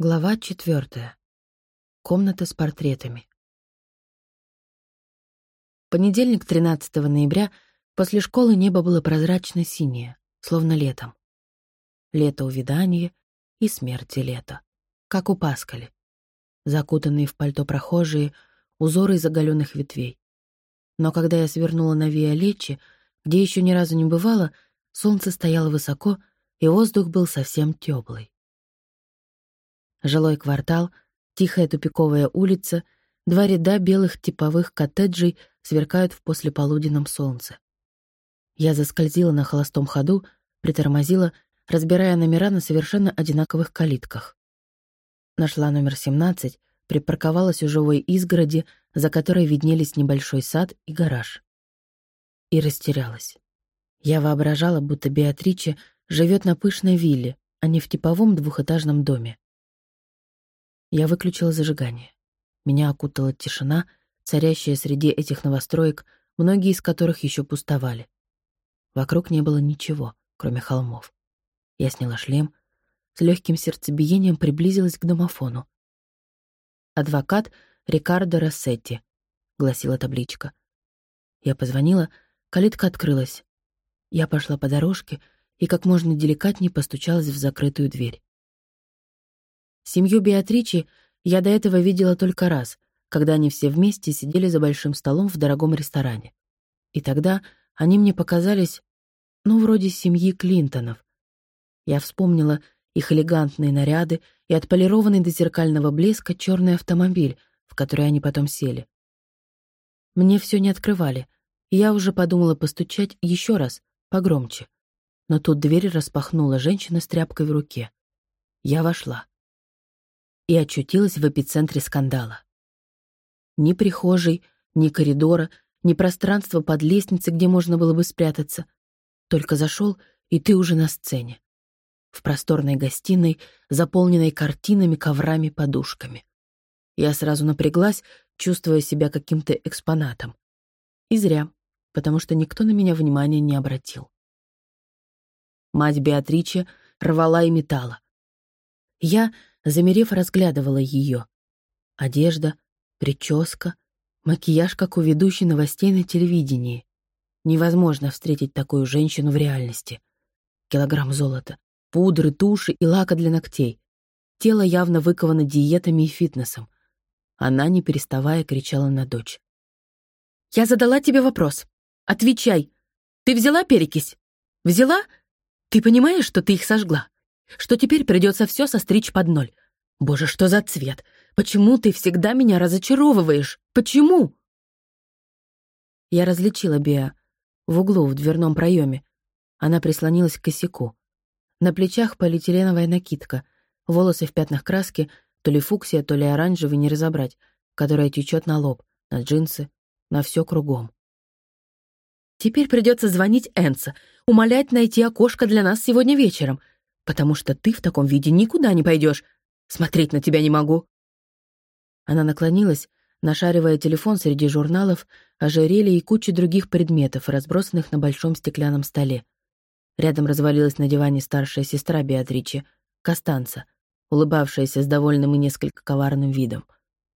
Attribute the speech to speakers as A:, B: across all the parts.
A: Глава четвертая. Комната с портретами. Понедельник, 13 ноября, после школы небо было прозрачно-синее, словно летом. Лето увядания и смерти лета, как у Паскали. Закутанные в пальто прохожие, узоры из оголенных ветвей. Но когда я свернула на Виа Лечи, где еще ни разу не бывало, солнце стояло высоко, и воздух был совсем теплый. Жилой квартал, тихая тупиковая улица, два ряда белых типовых коттеджей сверкают в послеполуденном солнце. Я заскользила на холостом ходу, притормозила, разбирая номера на совершенно одинаковых калитках. Нашла номер 17, припарковалась у живой изгороди, за которой виднелись небольшой сад и гараж. И растерялась. Я воображала, будто Беатриче живет на пышной вилле, а не в типовом двухэтажном доме. Я выключила зажигание. Меня окутала тишина, царящая среди этих новостроек, многие из которых еще пустовали. Вокруг не было ничего, кроме холмов. Я сняла шлем, с легким сердцебиением приблизилась к домофону. «Адвокат Рикардо Рассетти», — гласила табличка. Я позвонила, калитка открылась. Я пошла по дорожке и как можно деликатнее постучалась в закрытую дверь. Семью Беатричи я до этого видела только раз, когда они все вместе сидели за большим столом в дорогом ресторане. И тогда они мне показались, ну, вроде семьи Клинтонов. Я вспомнила их элегантные наряды и отполированный до зеркального блеска черный автомобиль, в который они потом сели. Мне все не открывали, и я уже подумала постучать еще раз, погромче. Но тут дверь распахнула женщина с тряпкой в руке. Я вошла и очутилась в эпицентре скандала. Ни прихожей, ни коридора, ни пространства под лестницей, где можно было бы спрятаться. Только зашел, и ты уже на сцене. В просторной гостиной, заполненной картинами, коврами, подушками. Я сразу напряглась, чувствуя себя каким-то экспонатом. И зря, потому что никто на меня внимания не обратил. Мать Беатриче рвала и метала. Я, замерев, разглядывала ее. Одежда, прическа, макияж, как у ведущей новостей на телевидении. Невозможно встретить такую женщину в реальности. Килограмм золота, пудры, туши и лака для ногтей. Тело явно выковано диетами и фитнесом. Она, не переставая, кричала на дочь. «Я задала тебе вопрос. Отвечай. Ты взяла перекись? Взяла? Ты понимаешь, что ты их сожгла? Что теперь придется все состричь под ноль. Боже, что за цвет? Почему ты всегда меня разочаровываешь? Почему? Я различила Беа в углу в дверном проеме. Она прислонилась к косяку. На плечах полиэтиленовая накидка, волосы в пятнах краски, то ли фуксия, то ли оранжевый, не разобрать, которая течет на лоб, на джинсы, на все кругом. Теперь придется звонить Энса, умолять найти окошко для нас сегодня вечером — потому что ты в таком виде никуда не пойдешь. Смотреть на тебя не могу». Она наклонилась, нашаривая телефон среди журналов, ожерелья и кучи других предметов, разбросанных на большом стеклянном столе. Рядом развалилась на диване старшая сестра Беатричи, Костанца, улыбавшаяся с довольным и несколько коварным видом.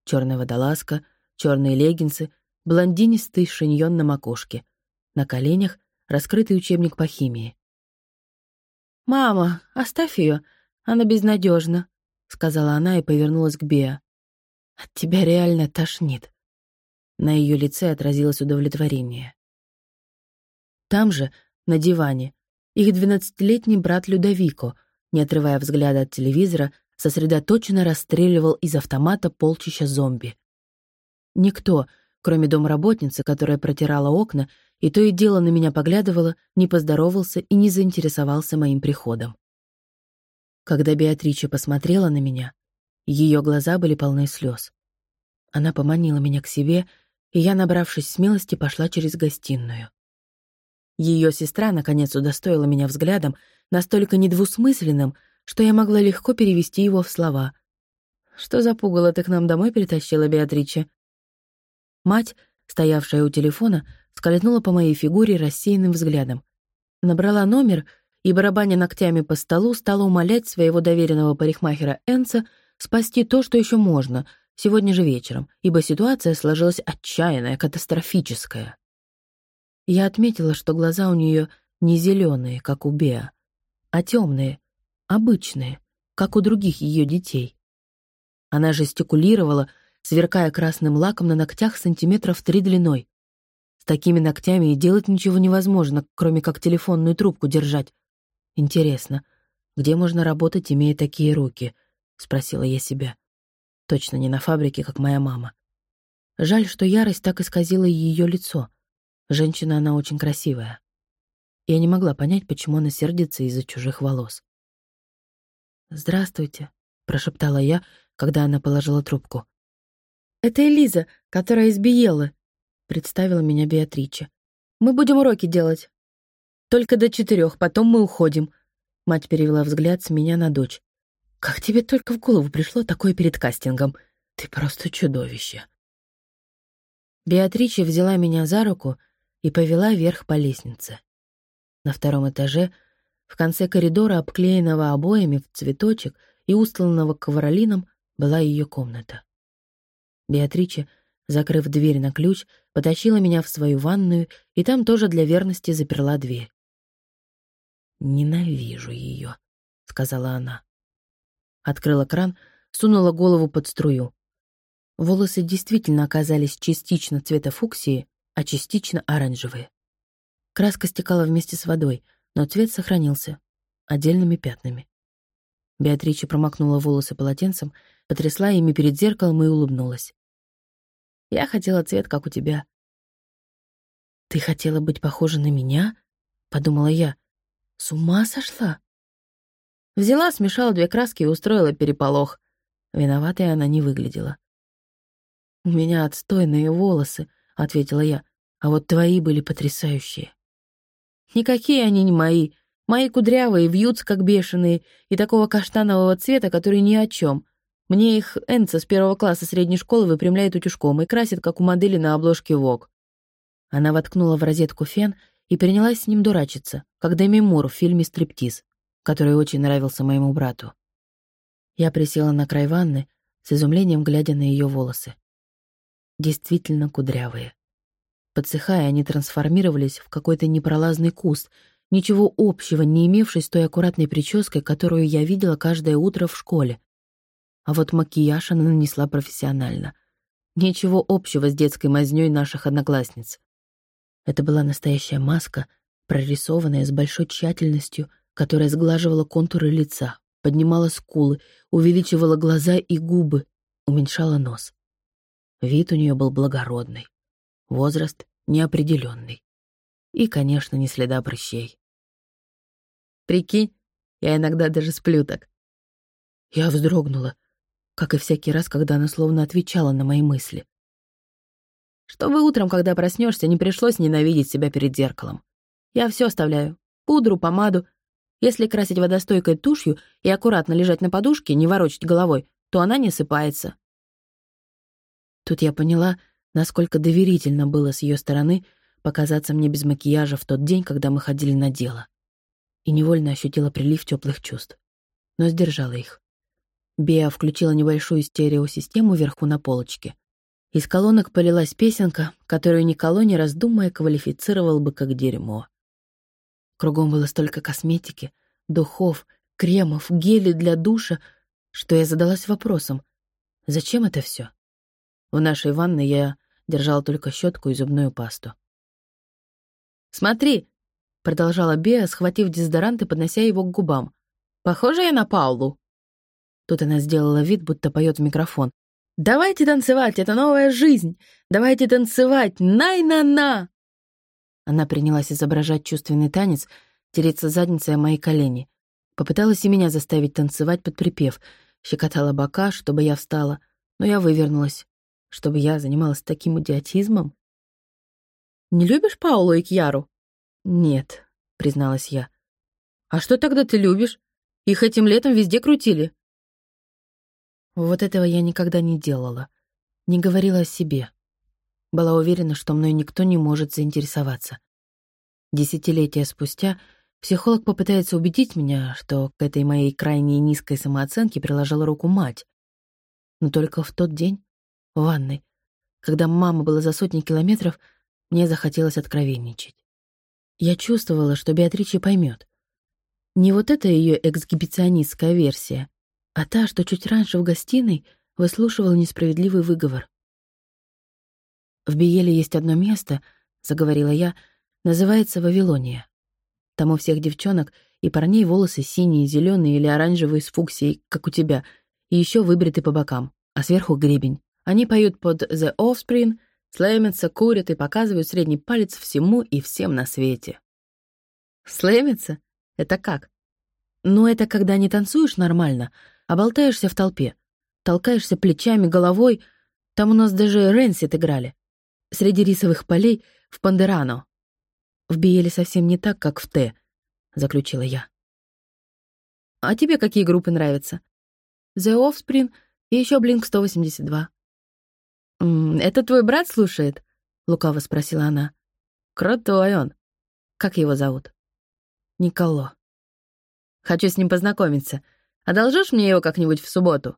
A: Черная водолазка, черные леггинсы, блондинистый шиньон на макушке. На коленях раскрытый учебник по химии. «Мама, оставь ее, она безнадежна, сказала она и повернулась к Беа. «От тебя реально тошнит». На ее лице отразилось удовлетворение. Там же, на диване, их двенадцатилетний брат Людовико, не отрывая взгляда от телевизора, сосредоточенно расстреливал из автомата полчища зомби. Никто, кроме домработницы, которая протирала окна и то и дело на меня поглядывала, не поздоровался и не заинтересовался моим приходом. Когда Беатрича посмотрела на меня, ее глаза были полны слез. Она поманила меня к себе, и я, набравшись смелости, пошла через гостиную. Ее сестра, наконец, удостоила меня взглядом, настолько недвусмысленным, что я могла легко перевести его в слова. «Что за пугало ты к нам домой притащила, Беатрича?» Мать, стоявшая у телефона, скользнула по моей фигуре рассеянным взглядом. Набрала номер и, барабаня ногтями по столу, стала умолять своего доверенного парикмахера Энса Спасти то, что еще можно, сегодня же вечером, ибо ситуация сложилась отчаянная, катастрофическая. Я отметила, что глаза у нее не зеленые, как у Беа, а темные, обычные, как у других ее детей. Она жестикулировала, сверкая красным лаком на ногтях сантиметров три длиной. С такими ногтями и делать ничего невозможно, кроме как телефонную трубку держать. Интересно, где можно работать, имея такие руки? Спросила я себя. Точно не на фабрике, как моя мама. Жаль, что ярость так исказила ее лицо. Женщина она очень красивая. Я не могла понять, почему она сердится из-за чужих волос. «Здравствуйте», — прошептала я, когда она положила трубку. «Это Элиза, которая из Биелы», — представила меня Беатрича. «Мы будем уроки делать. Только до четырех, потом мы уходим». Мать перевела взгляд с меня на дочь. «Как тебе только в голову пришло такое перед кастингом? Ты просто чудовище». Беатрича взяла меня за руку и повела вверх по лестнице. На втором этаже, в конце коридора, обклеенного обоями в цветочек и устланного ковролином, была ее комната. Беатрича, закрыв дверь на ключ, потащила меня в свою ванную и там тоже для верности заперла дверь. «Ненавижу ее», — сказала она. Открыла кран, сунула голову под струю. Волосы действительно оказались частично цвета фуксии, а частично оранжевые. Краска стекала вместе с водой, но цвет сохранился отдельными пятнами. Беатрича промокнула волосы полотенцем, потрясла ими перед зеркалом и улыбнулась. «Я хотела цвет, как у тебя». «Ты хотела быть похожа на меня?» — подумала я. «С ума сошла?» Взяла, смешала две краски и устроила переполох. Виноватой она не выглядела. «У меня отстойные волосы», — ответила я, «а вот твои были потрясающие». «Никакие они не мои», Мои кудрявые вьются, как бешеные, и такого каштанового цвета, который ни о чем. Мне их Энца с первого класса средней школы выпрямляет утюжком и красит, как у модели на обложке ВОК. Она воткнула в розетку фен и принялась с ним дурачиться, как Деми Мур в фильме «Стриптиз», который очень нравился моему брату. Я присела на край ванны, с изумлением глядя на ее волосы. Действительно кудрявые. Подсыхая, они трансформировались в какой-то непролазный куст — ничего общего не имевший той аккуратной прической, которую я видела каждое утро в школе. А вот макияж она нанесла профессионально. Ничего общего с детской мазнёй наших одноклассниц. Это была настоящая маска, прорисованная с большой тщательностью, которая сглаживала контуры лица, поднимала скулы, увеличивала глаза и губы, уменьшала нос. Вид у нее был благородный, возраст неопределенный. И, конечно, не следа прыщей. Прикинь, я иногда даже сплю так. Я вздрогнула, как и всякий раз, когда она словно отвечала на мои мысли. Чтобы утром, когда проснешься, не пришлось ненавидеть себя перед зеркалом. Я все оставляю. Пудру, помаду. Если красить водостойкой тушью и аккуратно лежать на подушке, не ворочать головой, то она не сыпается. Тут я поняла, насколько доверительно было с ее стороны показаться мне без макияжа в тот день, когда мы ходили на дело и невольно ощутила прилив теплых чувств, но сдержала их. Беа включила небольшую стереосистему вверху на полочке. Из колонок полилась песенка, которую Николо, не раздумая, квалифицировал бы как дерьмо. Кругом было столько косметики, духов, кремов, гели для душа, что я задалась вопросом, зачем это все? В нашей ванной я держала только щетку и зубную пасту. «Смотри, Продолжала Беа, схватив дезодорант и поднося его к губам. «Похожа я на Паулу?» Тут она сделала вид, будто поет в микрофон. «Давайте танцевать, это новая жизнь! Давайте танцевать! Най-на-на!» Она принялась изображать чувственный танец, тереться задницей о мои колени. Попыталась и меня заставить танцевать под припев, щекотала бока, чтобы я встала, но я вывернулась, чтобы я занималась таким идиотизмом. «Не любишь Паулу и Кьяру?» «Нет», — призналась я. «А что тогда ты любишь? Их этим летом везде крутили». Вот этого я никогда не делала. Не говорила о себе. Была уверена, что мной никто не может заинтересоваться. Десятилетия спустя психолог попытается убедить меня, что к этой моей крайне низкой самооценке приложила руку мать. Но только в тот день, в ванной, когда мама была за сотни километров, мне захотелось откровенничать. Я чувствовала, что Беатриче поймет. Не вот эта ее эксгибиционистская версия, а та, что чуть раньше в гостиной выслушивал несправедливый выговор. «В Биеле есть одно место», — заговорила я, — «называется Вавилония. Там у всех девчонок и парней волосы синие, зеленые или оранжевые с фуксией, как у тебя, и еще выбриты по бокам, а сверху гребень. Они поют под «The Offspring», слэмятся, курят и показывают средний палец всему и всем на свете. Слэмятся? Это как? Ну, это когда не танцуешь нормально, а болтаешься в толпе. Толкаешься плечами, головой. Там у нас даже Рэнсит играли. Среди рисовых полей в Пандерано. В Биеле совсем не так, как в Т, заключила я. А тебе какие группы нравятся? The Offspring и еще Blink 182. «Это твой брат слушает?» — лукаво спросила она. «Крутой он. Как его зовут?» «Николо». «Хочу с ним познакомиться. Одолжишь мне его как-нибудь в субботу?»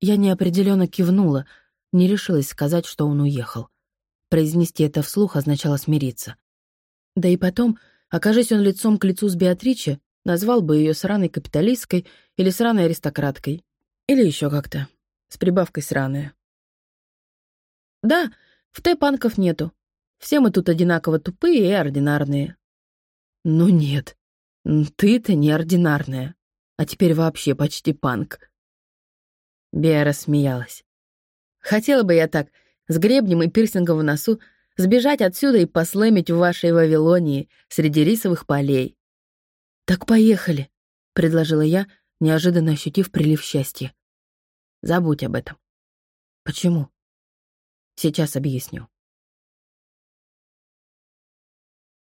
A: Я неопределенно кивнула, не решилась сказать, что он уехал. Произнести это вслух означало смириться. Да и потом, окажись он лицом к лицу с Беатриче, назвал бы ее сраной капиталисткой или сраной аристократкой. Или еще как-то. С прибавкой сраная. Да, в Т панков нету. Все мы тут одинаково тупые и ординарные. Ну нет, ты-то неординарная. А теперь вообще почти панк. Беа рассмеялась. Хотела бы я так, с гребнем и пирсингом в носу, сбежать отсюда и послэмить в вашей Вавилонии среди рисовых полей. «Так поехали», — предложила я, неожиданно ощутив прилив счастья. «Забудь об этом». «Почему?» Сейчас объясню.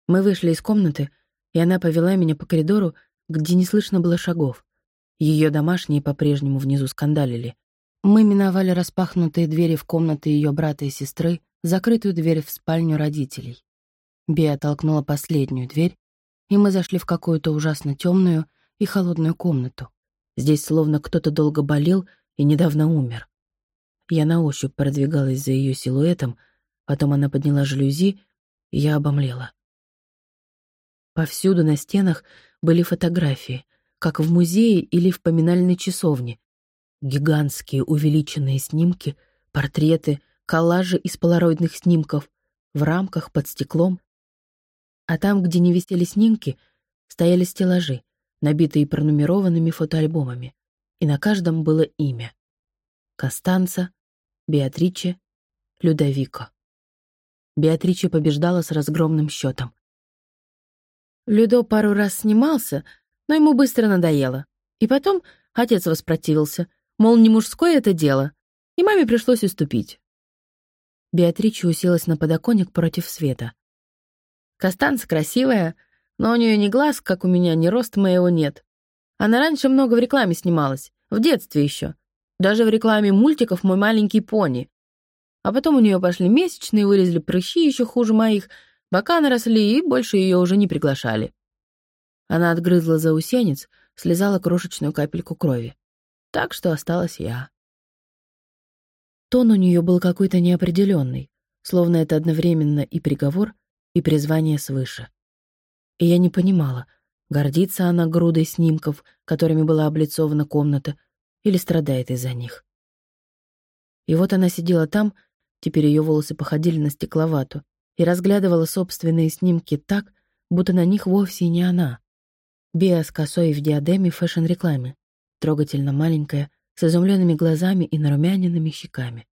A: Мы вышли из комнаты, и она повела меня по коридору, где не слышно было шагов. Ее домашние по-прежнему внизу скандалили. Мы миновали распахнутые двери в комнаты ее брата и сестры, закрытую дверь в спальню родителей. Беа толкнула последнюю дверь, и мы зашли в какую-то ужасно темную и холодную комнату. Здесь словно кто-то долго болел и недавно умер. Я на ощупь продвигалась за ее силуэтом, потом она подняла жалюзи, и я обомлела. Повсюду на стенах были фотографии, как в музее или в поминальной часовне. Гигантские увеличенные снимки, портреты, коллажи из полароидных снимков в рамках под стеклом. А там, где не висели снимки, стояли стеллажи, набитые пронумерованными фотоальбомами, и на каждом было имя. Костанца, Беатриче, Людовико. Беатриче побеждала с разгромным счетом. Людо пару раз снимался, но ему быстро надоело. И потом отец воспротивился, мол, не мужское это дело, и маме пришлось уступить. Беатрича уселась на подоконник против света. Костанца красивая, но у нее ни глаз, как у меня, ни рост моего нет. Она раньше много в рекламе снималась, в детстве еще. Даже в рекламе мультиков «Мой маленький пони». А потом у нее пошли месячные, вылезли прыщи еще хуже моих, бока наросли и больше ее уже не приглашали. Она отгрызла заусенец, слезала крошечную капельку крови. Так что осталась я. Тон у нее был какой-то неопределенный, словно это одновременно и приговор, и призвание свыше. И я не понимала, гордится она грудой снимков, которыми была облицована комната, или страдает из-за них. И вот она сидела там, теперь ее волосы походили на стекловату, и разглядывала собственные снимки так, будто на них вовсе не она. Биа с косой в диадеме фэшн-рекламе, трогательно маленькая, с изумленными глазами и нарумяненными щеками.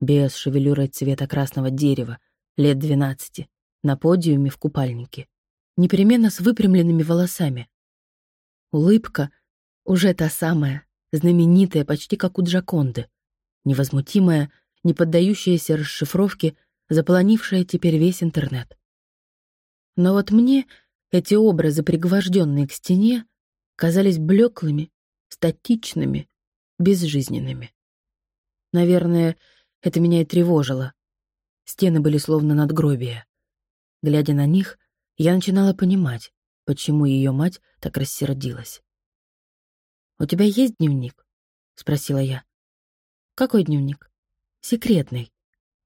A: Биа с шевелюрой цвета красного дерева, лет двенадцати, на подиуме в купальнике, непременно с выпрямленными волосами. Улыбка, уже та самая, знаменитая почти как у Джоконды, невозмутимая, не поддающаяся расшифровке, заполонившая теперь весь интернет. Но вот мне эти образы, пригвожденные к стене, казались блеклыми, статичными, безжизненными. Наверное, это меня и тревожило. Стены были словно надгробия. Глядя на них, я начинала понимать, почему ее мать так рассердилась. «У тебя есть дневник?» — спросила я. Какой дневник? Секретный,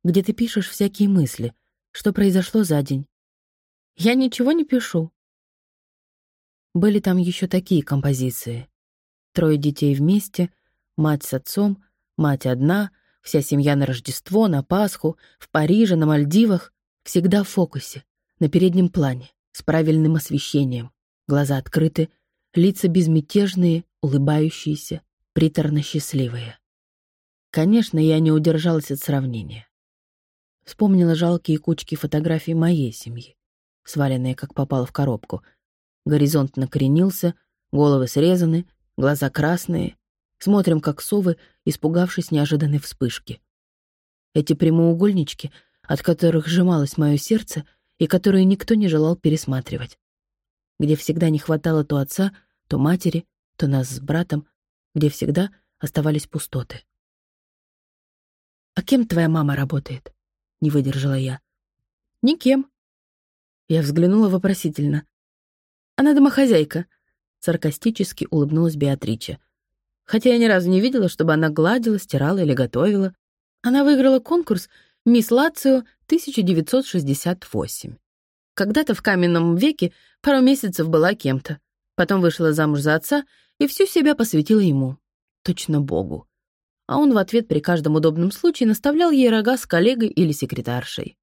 A: где ты пишешь всякие мысли, что произошло за день. Я ничего не пишу. Были там еще такие композиции. Трое детей вместе, мать с отцом, мать одна, вся семья на Рождество, на Пасху, в Париже, на Мальдивах, всегда в фокусе, на переднем плане, с правильным освещением, глаза открыты, лица безмятежные, улыбающиеся, приторно счастливые. Конечно, я не удержалась от сравнения. Вспомнила жалкие кучки фотографий моей семьи, сваленные, как попало в коробку. Горизонт накоренился, головы срезаны, глаза красные. Смотрим, как совы, испугавшись неожиданной вспышки. Эти прямоугольнички, от которых сжималось мое сердце и которые никто не желал пересматривать. Где всегда не хватало то отца, то матери, то нас с братом, где всегда оставались пустоты. «А кем твоя мама работает?» — не выдержала я. «Никем». Я взглянула вопросительно. «Она домохозяйка», — саркастически улыбнулась Беатрича. Хотя я ни разу не видела, чтобы она гладила, стирала или готовила. Она выиграла конкурс «Мисс Лацио 1968». Когда-то в каменном веке пару месяцев была кем-то. Потом вышла замуж за отца и всю себя посвятила ему. Точно Богу а он в ответ при каждом удобном случае наставлял ей рога с коллегой или секретаршей.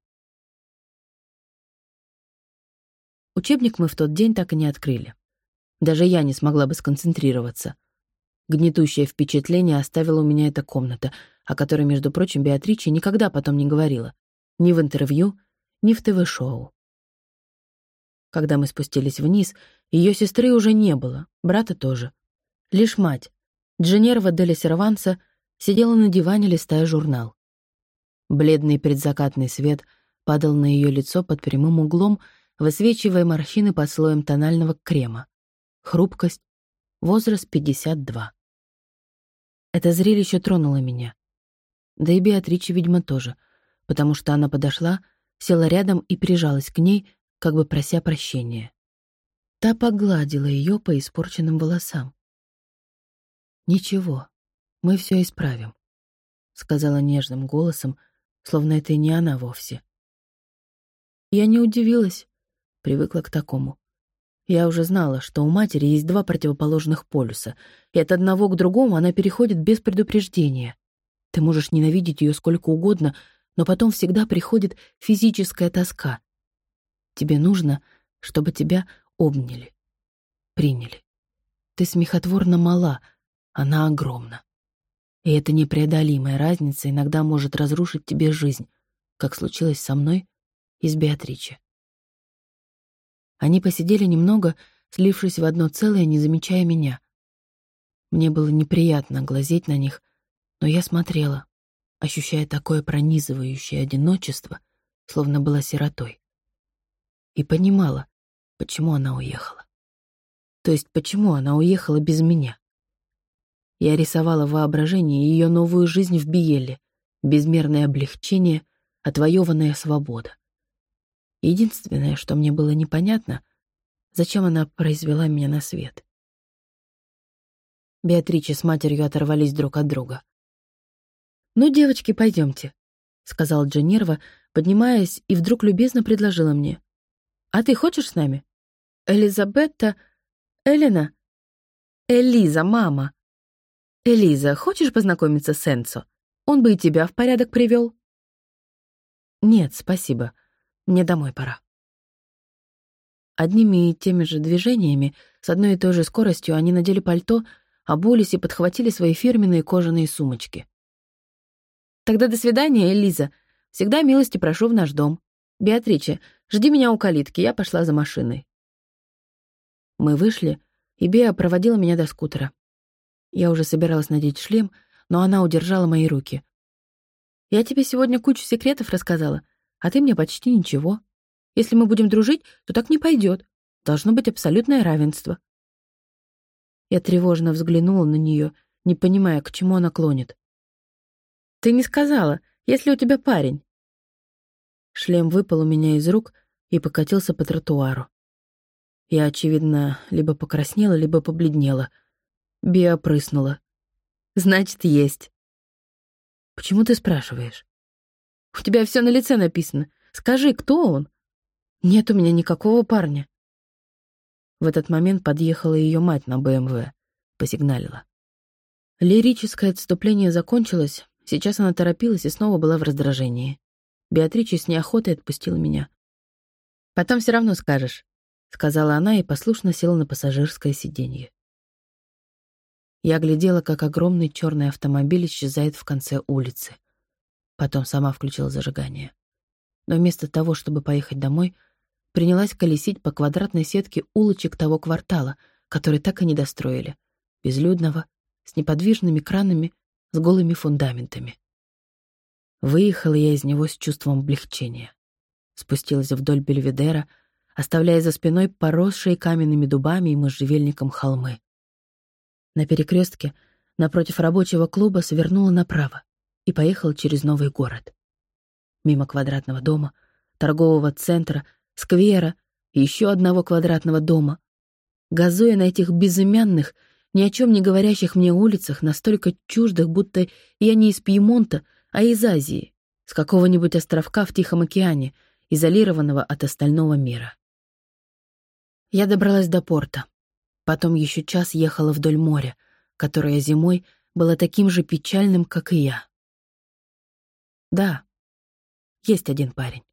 A: Учебник мы в тот день так и не открыли. Даже я не смогла бы сконцентрироваться. Гнетущее впечатление оставила у меня эта комната, о которой, между прочим, Беатриче никогда потом не говорила. Ни в интервью, ни в ТВ-шоу. Когда мы спустились вниз, ее сестры уже не было, брата тоже. Лишь мать, Дженерва Деля Серванса, сидела на диване, листая журнал. Бледный предзакатный свет падал на ее лицо под прямым углом, высвечивая морщины под слоем тонального крема. Хрупкость, возраст 52. Это зрелище тронуло меня. Да и Беатриче, видимо, тоже, потому что она подошла, села рядом и прижалась к ней, как бы прося прощения. Та погладила ее по испорченным волосам. «Ничего, мы все исправим», — сказала нежным голосом, словно это и не она вовсе. Я не удивилась, привыкла к такому. Я уже знала, что у матери есть два противоположных полюса, и от одного к другому она переходит без предупреждения. Ты можешь ненавидеть ее сколько угодно, но потом всегда приходит физическая тоска. Тебе нужно, чтобы тебя обняли, приняли. Ты смехотворно мала, она огромна. И эта непреодолимая разница иногда может разрушить тебе жизнь, как случилось со мной и с Беатриче. Они посидели немного, слившись в одно целое, не замечая меня. Мне было неприятно глазеть на них, но я смотрела, ощущая такое пронизывающее одиночество, словно была сиротой. И понимала, почему она уехала. То есть почему она уехала без меня. Я рисовала в воображении ее новую жизнь в Биеле, безмерное облегчение, отвоеванная свобода. Единственное, что мне было непонятно, зачем она произвела меня на свет. Беатриче с матерью оторвались друг от друга. «Ну, девочки, пойдемте», — сказал Дженерва, поднимаясь, и вдруг любезно предложила мне. «А ты хочешь с нами?» «Элизабетта... Элена...» «Элиза, мама!» «Элиза, хочешь познакомиться с Энцо? Он бы и тебя в порядок привел. «Нет, спасибо. Мне домой пора». Одними и теми же движениями, с одной и той же скоростью, они надели пальто, обулись и подхватили свои фирменные кожаные сумочки. «Тогда до свидания, Элиза. Всегда милости прошу в наш дом. Беатриче, жди меня у калитки, я пошла за машиной». Мы вышли, и Беа проводила меня до скутера. Я уже собиралась надеть шлем, но она удержала мои руки. «Я тебе сегодня кучу секретов рассказала, а ты мне почти ничего. Если мы будем дружить, то так не пойдет. Должно быть абсолютное равенство». Я тревожно взглянула на нее, не понимая, к чему она клонит. «Ты не сказала, если у тебя парень?» Шлем выпал у меня из рук и покатился по тротуару. Я, очевидно, либо покраснела, либо побледнела — Биа прыснула. «Значит, есть». Почему ты спрашиваешь? У тебя все на лице написано. Скажи, кто он? Нет у меня никакого парня. В этот момент подъехала ее мать на БМВ. Посигналила. Лирическое отступление закончилось. Сейчас она торопилась и снова была в раздражении. Беатрича с неохотой отпустила меня. «Потом все равно скажешь», — сказала она и послушно села на пассажирское сиденье. Я глядела, как огромный черный автомобиль исчезает в конце улицы. Потом сама включила зажигание. Но вместо того, чтобы поехать домой, принялась колесить по квадратной сетке улочек того квартала, который так и не достроили, безлюдного, с неподвижными кранами, с голыми фундаментами. Выехала я из него с чувством облегчения. Спустилась вдоль Бельведера, оставляя за спиной поросшие каменными дубами и можжевельником холмы. На перекрестке напротив рабочего клуба свернула направо и поехала через новый город. Мимо квадратного дома, торгового центра, сквера и еще одного квадратного дома. Газуя на этих безымянных, ни о чем не говорящих мне улицах, настолько чуждых, будто я не из Пьемонта, а из Азии, с какого-нибудь островка в Тихом океане, изолированного от остального мира. Я добралась до порта. Потом еще час ехала вдоль моря, которое зимой было таким же печальным, как и я. Да, есть один парень.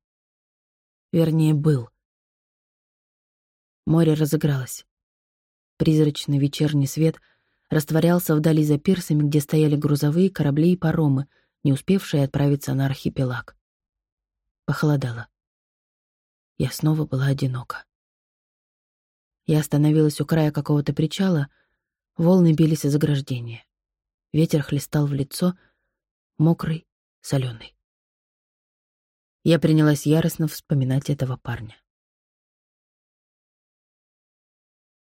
A: Вернее, был. Море разыгралось. Призрачный вечерний свет растворялся вдали за пирсами, где стояли грузовые корабли и паромы, не успевшие отправиться на архипелаг. Похолодало. Я снова была одинока. Я остановилась у края какого-то причала, волны бились из ограждения. Ветер хлестал в лицо, мокрый, соленый. Я принялась яростно вспоминать этого парня.